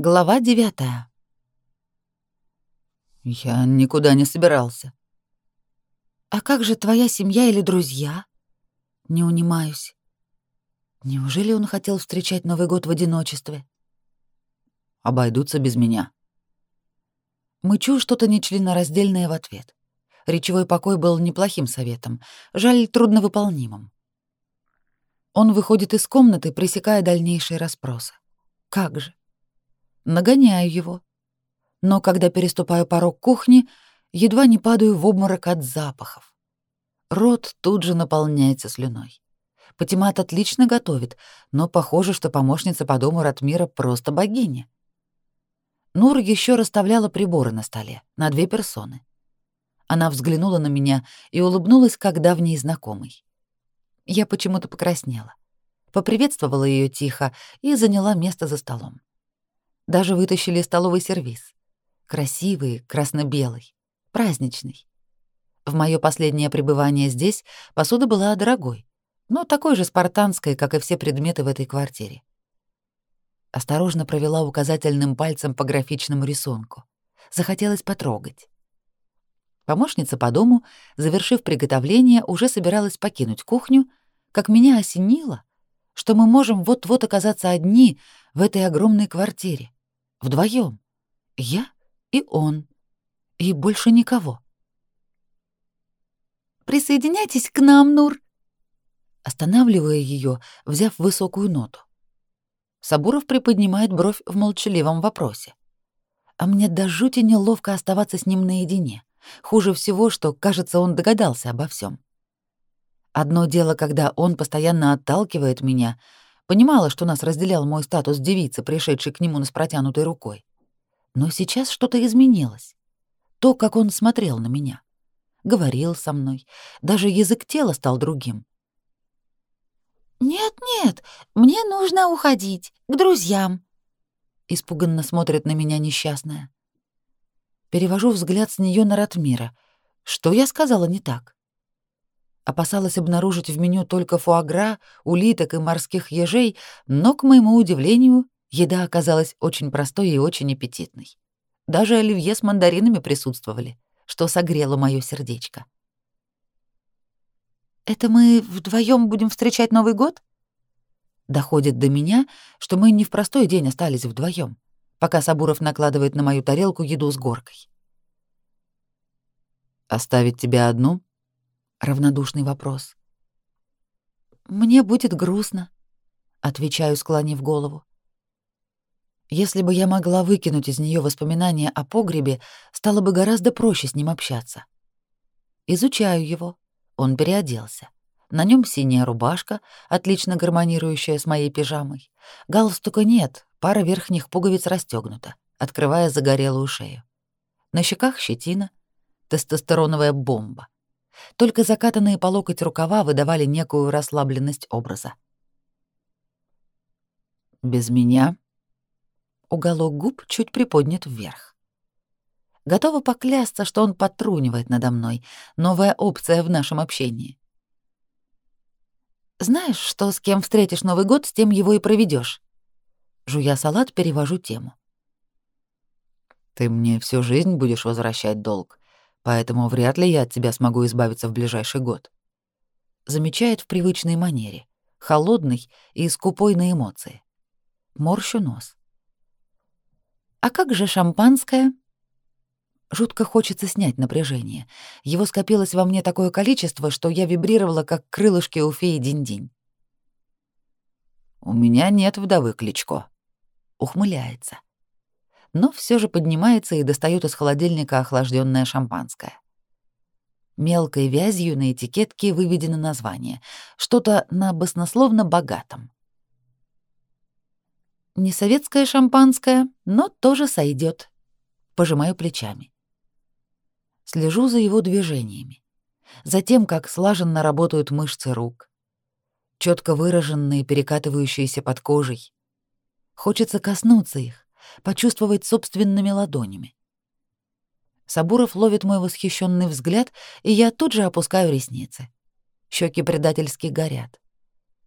Глава девятая. Я никуда не собирался. А как же твоя семья или друзья? Не унимаюсь. Неужели он хотел встречать Новый год в одиночестве? Обойдутся без меня. Мычу что-то нечленораздельное в ответ. Речевой покой был неплохим советом, жаль, трудновыполнимым. Он выходит из комнаты, пресекая дальнейшие расспросы. Как же? Нагоняю его. Но когда переступаю порог кухни, едва не падаю в обморок от запахов. Рот тут же наполняется слюной. Патимат отлично готовит, но похоже, что помощница по дому Ратмира просто богиня. Нур еще расставляла приборы на столе, на две персоны. Она взглянула на меня и улыбнулась, как давний знакомый. Я почему-то покраснела. Поприветствовала ее тихо и заняла место за столом. Даже вытащили столовый сервиз. Красивый, красно-белый, праздничный. В мое последнее пребывание здесь посуда была дорогой, но такой же спартанской, как и все предметы в этой квартире. Осторожно провела указательным пальцем по графичному рисунку. Захотелось потрогать. Помощница по дому, завершив приготовление, уже собиралась покинуть кухню, как меня осенило, что мы можем вот-вот оказаться одни в этой огромной квартире. Вдвоем. Я и он. И больше никого. «Присоединяйтесь к нам, Нур!» Останавливая ее, взяв высокую ноту. Сабуров приподнимает бровь в молчаливом вопросе. А мне до жути неловко оставаться с ним наедине. Хуже всего, что, кажется, он догадался обо всем. Одно дело, когда он постоянно отталкивает меня, понимала, что нас разделял мой статус девицы, пришедшей к нему с протянутой рукой. Но сейчас что-то изменилось. То, как он смотрел на меня. Говорил со мной. Даже язык тела стал другим. «Нет-нет, мне нужно уходить, к друзьям», — испуганно смотрит на меня несчастная. Перевожу взгляд с нее на Ратмира. Что я сказала не так? Опасалась обнаружить в меню только фуагра, улиток и морских ежей, но, к моему удивлению, еда оказалась очень простой и очень аппетитной. Даже оливье с мандаринами присутствовали, что согрело мое сердечко. «Это мы вдвоем будем встречать Новый год?» Доходит до меня, что мы не в простой день остались вдвоем, пока Сабуров накладывает на мою тарелку еду с горкой. «Оставить тебя одну?» Равнодушный вопрос. Мне будет грустно, отвечаю, склонив голову. Если бы я могла выкинуть из нее воспоминания о погребе, стало бы гораздо проще с ним общаться. Изучаю его. Он переоделся. На нем синяя рубашка, отлично гармонирующая с моей пижамой. Галстука нет, пара верхних пуговиц расстегнута, открывая загорелую шею. На щеках щетина, тестостероновая бомба. Только закатанные по локоть рукава выдавали некую расслабленность образа. «Без меня?» Уголок губ чуть приподнят вверх. Готова поклясться, что он потрунивает надо мной. Новая опция в нашем общении. «Знаешь, что с кем встретишь Новый год, с тем его и проведешь. Жуя салат, перевожу тему. «Ты мне всю жизнь будешь возвращать долг поэтому вряд ли я от тебя смогу избавиться в ближайший год. Замечает в привычной манере, холодный и скупой на эмоции. Морщу нос. А как же шампанское? Жутко хочется снять напряжение. Его скопилось во мне такое количество, что я вибрировала, как крылышки у феи Динь-Динь. «У меня нет вдовы Кличко», — ухмыляется но все же поднимается и достает из холодильника охлажденное шампанское. Мелкой вязью на этикетке выведено название, что-то на баснословно богатом. Не советское шампанское, но тоже сойдет. Пожимаю плечами. Слежу за его движениями, за тем, как слаженно работают мышцы рук, четко выраженные, перекатывающиеся под кожей. Хочется коснуться их, почувствовать собственными ладонями. Сабуров ловит мой восхищенный взгляд, и я тут же опускаю ресницы. Щеки предательски горят.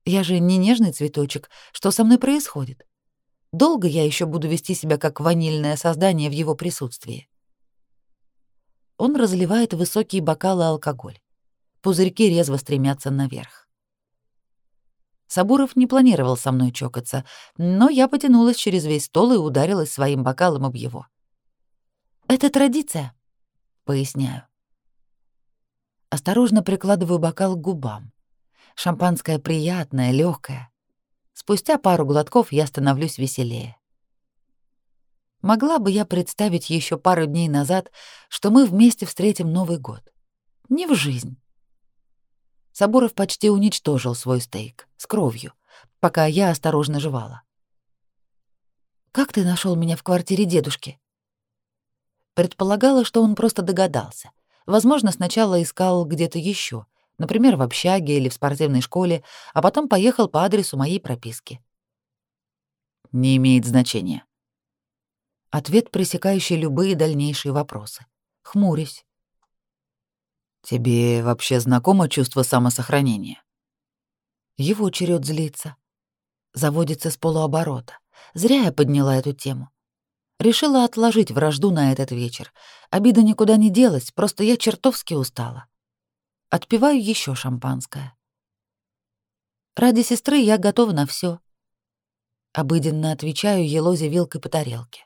Я же не нежный цветочек. Что со мной происходит? Долго я еще буду вести себя как ванильное создание в его присутствии? Он разливает высокие бокалы алкоголь. Пузырьки резво стремятся наверх. Сабуров не планировал со мной чокаться, но я потянулась через весь стол и ударилась своим бокалом об его. «Это традиция», — поясняю. Осторожно прикладываю бокал к губам. Шампанское приятное, легкое. Спустя пару глотков я становлюсь веселее. Могла бы я представить еще пару дней назад, что мы вместе встретим Новый год. Не в жизнь. Сабуров почти уничтожил свой стейк с кровью, пока я осторожно жевала. «Как ты нашел меня в квартире дедушки?» Предполагала, что он просто догадался. Возможно, сначала искал где-то еще, например, в общаге или в спортивной школе, а потом поехал по адресу моей прописки. Не имеет значения. Ответ, пресекающий любые дальнейшие вопросы. Хмурюсь. Тебе вообще знакомо чувство самосохранения? Его черед злиться. Заводится с полуоборота. Зря я подняла эту тему. Решила отложить вражду на этот вечер. Обида никуда не делась, просто я чертовски устала. Отпиваю еще шампанское. Ради сестры я готова на все. Обыденно отвечаю елозе вилкой по тарелке.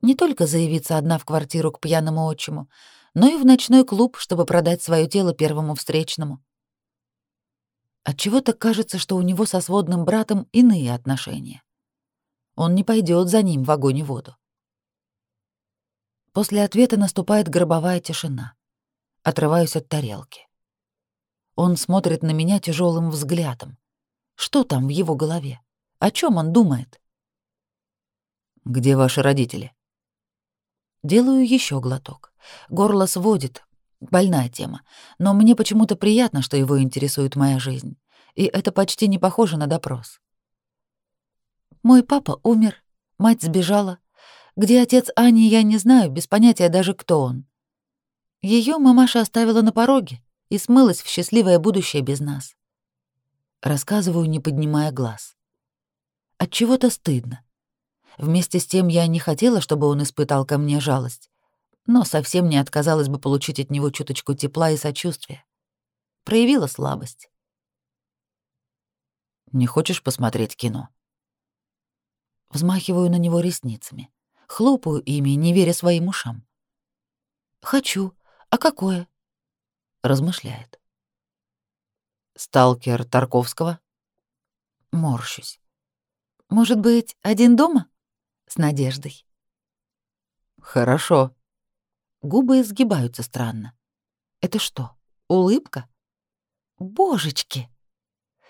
Не только заявиться одна в квартиру к пьяному отчиму, но и в ночной клуб, чтобы продать свое тело первому встречному. Отчего-то кажется, что у него со сводным братом иные отношения. Он не пойдет за ним в огонь и воду. После ответа наступает гробовая тишина отрываюсь от тарелки. Он смотрит на меня тяжелым взглядом. Что там в его голове? О чем он думает? Где ваши родители? Делаю еще глоток. Горло сводит. Больная тема. Но мне почему-то приятно, что его интересует моя жизнь. И это почти не похоже на допрос. Мой папа умер, мать сбежала. Где отец Ани, я не знаю, без понятия даже, кто он. Ее мамаша оставила на пороге и смылась в счастливое будущее без нас. Рассказываю, не поднимая глаз. От чего-то стыдно. Вместе с тем я не хотела, чтобы он испытал ко мне жалость, но совсем не отказалась бы получить от него чуточку тепла и сочувствия. Проявила слабость. Не хочешь посмотреть кино? Взмахиваю на него ресницами, хлопаю ими, не веря своим ушам. Хочу, «А какое?» — размышляет. «Сталкер Тарковского?» Морщусь. «Может быть, один дома?» С надеждой. «Хорошо». Губы изгибаются странно. «Это что, улыбка?» «Божечки!»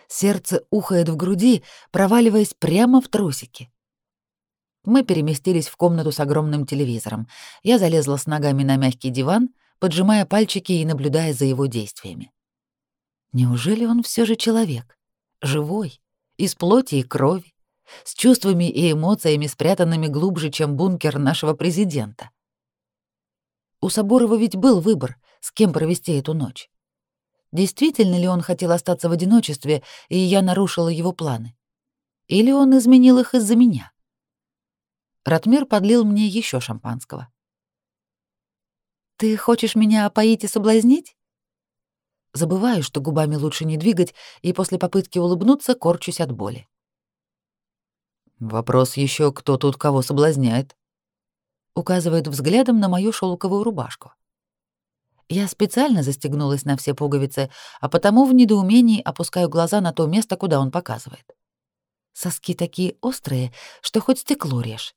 Сердце ухает в груди, проваливаясь прямо в трусики. Мы переместились в комнату с огромным телевизором. Я залезла с ногами на мягкий диван, поджимая пальчики и наблюдая за его действиями. Неужели он все же человек? Живой, из плоти и крови, с чувствами и эмоциями, спрятанными глубже, чем бункер нашего президента? У Соборова ведь был выбор, с кем провести эту ночь. Действительно ли он хотел остаться в одиночестве, и я нарушила его планы? Или он изменил их из-за меня? Ратмир подлил мне еще шампанского. «Ты хочешь меня опоить и соблазнить?» Забываю, что губами лучше не двигать, и после попытки улыбнуться корчусь от боли. «Вопрос еще, кто тут кого соблазняет?» Указывает взглядом на мою шелковую рубашку. Я специально застегнулась на все пуговицы, а потому в недоумении опускаю глаза на то место, куда он показывает. Соски такие острые, что хоть стекло режь.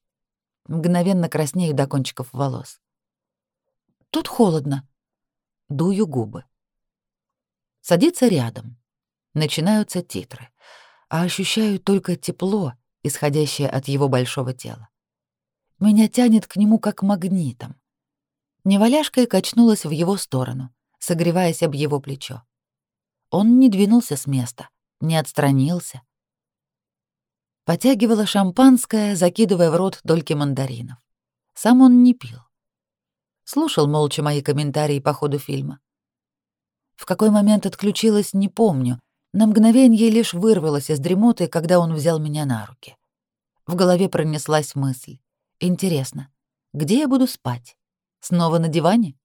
Мгновенно краснею до кончиков волос. Тут холодно. Дую губы. Садится рядом. Начинаются титры. А ощущаю только тепло, исходящее от его большого тела. Меня тянет к нему как магнитом. Неваляшкой качнулась в его сторону, согреваясь об его плечо. Он не двинулся с места, не отстранился. Потягивала шампанское, закидывая в рот дольки мандаринов. Сам он не пил слушал молча мои комментарии по ходу фильма. В какой момент отключилась, не помню. На мгновение лишь вырвалась из дремоты, когда он взял меня на руки. В голове пронеслась мысль. Интересно, где я буду спать? Снова на диване?